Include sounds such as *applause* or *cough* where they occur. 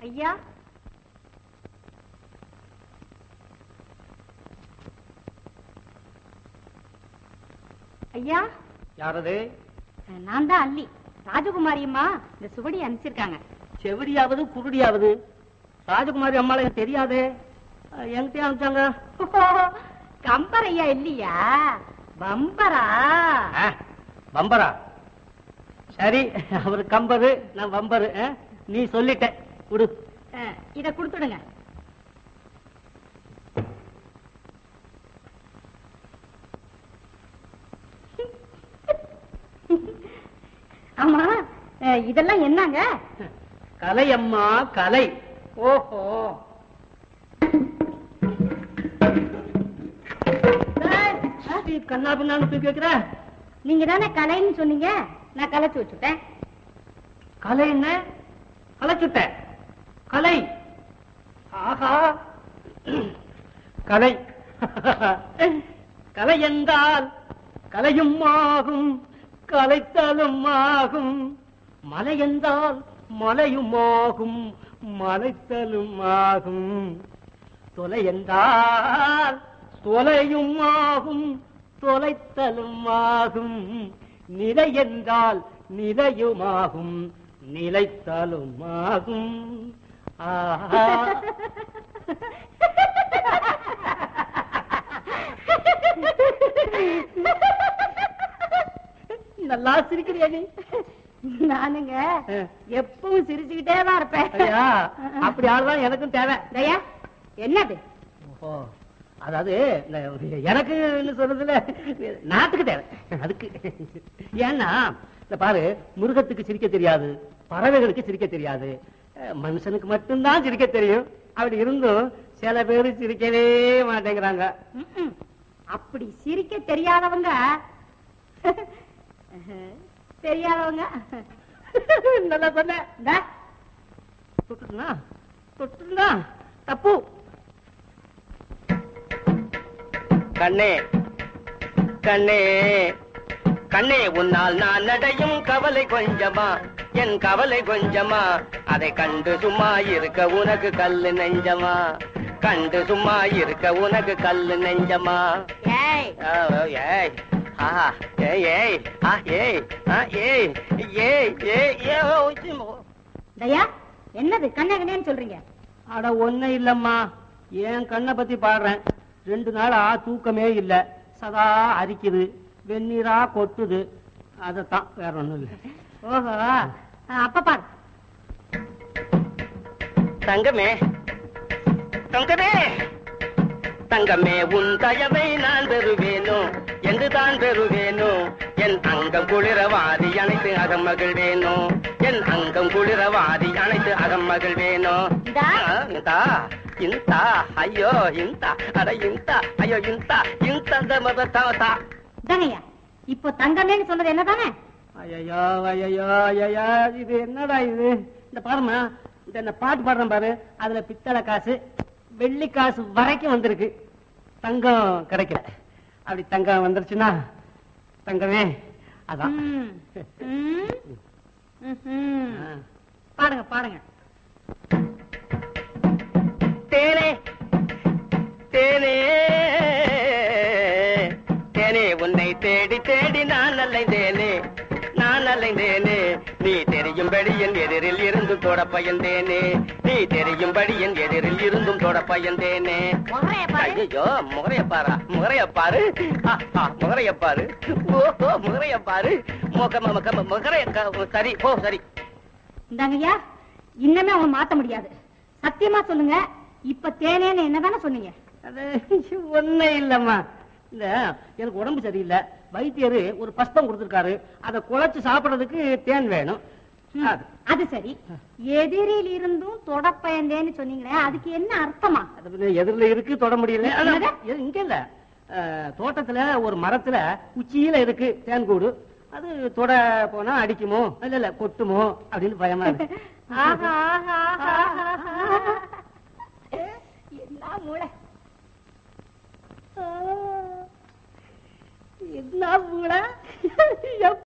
ஐயா? ஐயா? யாரது? நான் தான் அல்லி ராஜகுமாரி அம்மா இந்த சுவடி அனுப்பிச்சிருக்காங்க. செவிடியாவது குருடியாவது? ராஜகுமாரி அம்மாளை எனக்கு தெரியாதே. அஹ், என்கிட்டயே அனுப்பிச்சாங்க. கம்பர் ஐயா இல்லையா பம்பரா பம்பரா சரி அவரு கம்பரு நான் பம்பரு? நீ சொல்லிட்ட. அஹ், இத கொடுத்துடுங்க. ஆமா இதெல்லாம் என்னங்க? கலை. அம்மா கலை ஓஹோ கண்ணா பின்னான்னு தூக்கி வைக்கிற நீங்க தானே கலைன்னு சொன்னீங்க? நான் கலைச்சு வச்சுட்டேன். கலை என்ன? கலைச்சுட்ட கலை. ஆஹா. கலை. கலை என்றால் கலையும் ஆகும் கலைத்தலும் ஆகும். மலை என்றால் மலையும் ஆகும் மலைத்தலும் ஆகும். தொலை என்றால் தொலையும் ஆகும் தொலைத்தலும் ஆகும். நிலை என்றால் நிலையுமாகும் நிலைத்தலும் ஆகும். நல்லா சிரிக்கிறியா நீ? நானுங்க. எப்பவும் சிரிச்சுக்கிட்டே தான் இருப்பேன். அப்படி ஆளுதான் எனக்கும் தேவை. தயா என்னது? அதாவது எனக்கு சொல்றதுல நாட்டுக்கு தேவை. அதுக்கு. ஏன்னா இந்த பாரு மிருகத்துக்கு சிரிக்க தெரியாது பறவைகளுக்கு சிரிக்க தெரியாது. மனுஷனுக்கு மட்டும்தான் சிரிக்க தெரியும். அப்படி இருந்தும் சில பேர் சிரிக்கவே மாட்டேங்கிறாங்க. அப்படி சிரிக்க தெரியாதவங்க *laughs* தெரியாதவங்க *laughs* நல்லா சொன்ன தொட்டுனா தப்பு. கண்ணே கண்ணே கண்ணே உன்னால் நான் நடையும் கவலை கொஞ்சமா. என் கவலை கொஞ்சமா? அதை கண்டு சும்மா இருக்க உனக்கு கல்லு நெஞ்சமா? கண்டு சும்மா இருக்க உனக்கு கல்லு நெஞ்சமா? ஏய். ஆ, ஓ, ஏய். ஆஹா. ஏய் ஏய். ஆ ஏய். ஆ ஏய். ஏய் ஏய் ஏய். தயா என்னது கண்ணே கண்ணேன்னு சொல்றீங்க? அட ஒண்ணு இல்லம்மா. என் கண்ணை பத்தி பாடுறேன். ரெண்டு நாளா தூக்கமே இல்ல. சதா அரிக்குது. வெந்நீரா கொட்டுது. அதத்தான் வேற ஒண்ணும் இல்ல. ஓஹோ. அப்ப பாரு. தங்கமே தங்கமே தங்கமே உன் தயவை நான் பெறுவேனோ? என்று தான் பெறுவேனோ? என் அங்கம் குளிரவாதி அனைத்து அகம் மகிழ்வேனோ? என் அங்கம் குளிரவாதி அனைத்து அகம் இந்தா. ஆ, இந்தா இந்தா ஐயோ இந்தா அட இந்தா ஐயோ இந்தா இந்த இப்போ தங்கமேன்னு சொன்னது என்னதானே? ஐயோ ஐயோ ஐயோ இது என்னடா இது? இந்த பாருமா இந்த இந்த பாட்டு பாடுறேன் பாரு. அதுல பித்தளை காசு வெள்ளி காசு வரைக்கும் வந்திருக்கு. தங்கம் கிடைக்கல. அப்படி தங்கம் வந்துருச்சுன்னா தங்கமே அதான். பாடுங்க பாடுங்க தேனே தேனே. தேனே உன்னை தேடி தேடி நான் அலைந்தேனே நான் அலைந்தேனே நீ தெரியும்படி என் எதிரில் இருந்து தொட பயந்தேனே. நீ தெரியும்படி என் எதிரில் இருந்தும் தொட பயந்தேனே. முகரைய பாரு. ஐயோ முகரைய பாரா. முகரைய பாரு. ஆ, ஆ, முகரைய பாரு. ஓஹோ முகரைய பாரு. முக முக முகரைய க- சரி போ சரி. இந்தாங்கய்யா இன்னமே அவன் மாத்த முடியாது. சத்தியமா சொல்லுங்க இப்ப தேனேன்னு என்னதானே சொன்னீங்க? அது ஒண்ணே இல்லம்மா. இந்த எனக்கு உடம்பு சரியில்லை. வைத்தியரு ஒரு பஸ்பம் கொடுத்திருக்காரு. அதை குழைச்சு சாப்பிடுறதுக்கு தேன் வேணும். அது. சரி. எதிரில் இருந்தும் தொடப்பயந்தேன்னு சொன்னீங்களே அதுக்கு என்ன அர்த்தமா? எதிரில இருக்கு தொட முடியல. இங்க இல்ல. தோட்டத்துல ஒரு மரத்துல உச்சியில இருக்கு தேன்கூடு அது தொட போனா அடிக்குமோ இல்ல இல்ல கொட்டுமோ அப்படின்னு பயமா இருக்கு.